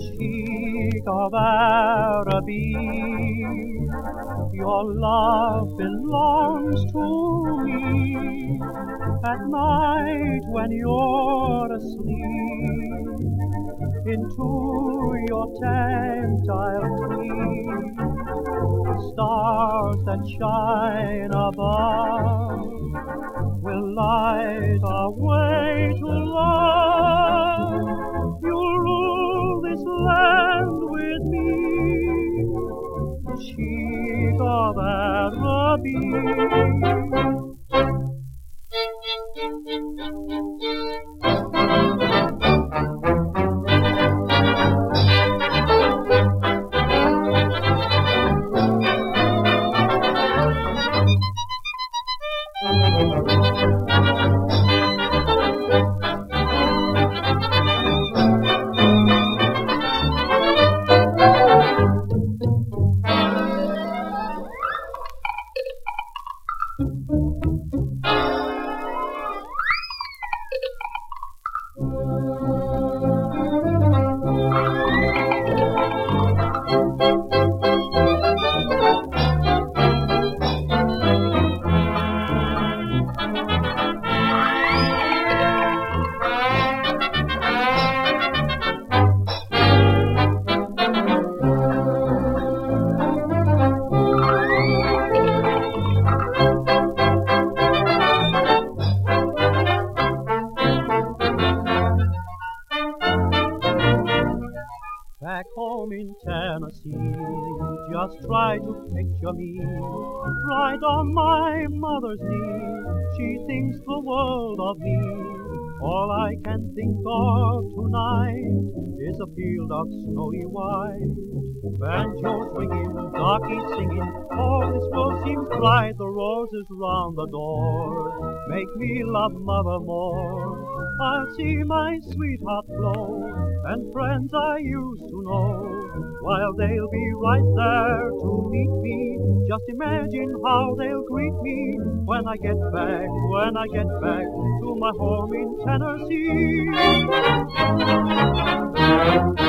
Sheik of Araby. Your love belongs to me. At night when you're asleep, into your tent I'll creep. The stars that shine above will light our way to love. Of Araby. Back home in Tennessee, just try to picture me right on my mother's knee. She thinks the world of me. All I can think of tonight is a field of snowy white. Banjo swinging, darkies singing, all this world seems bright. The roses round the door make me love mother more. I'll see my sweetheart Flo and friends I used to know, while they'll be right there to meet me. Just imagine how they'll greet me when I get back, when I get back to my home in Tennessee.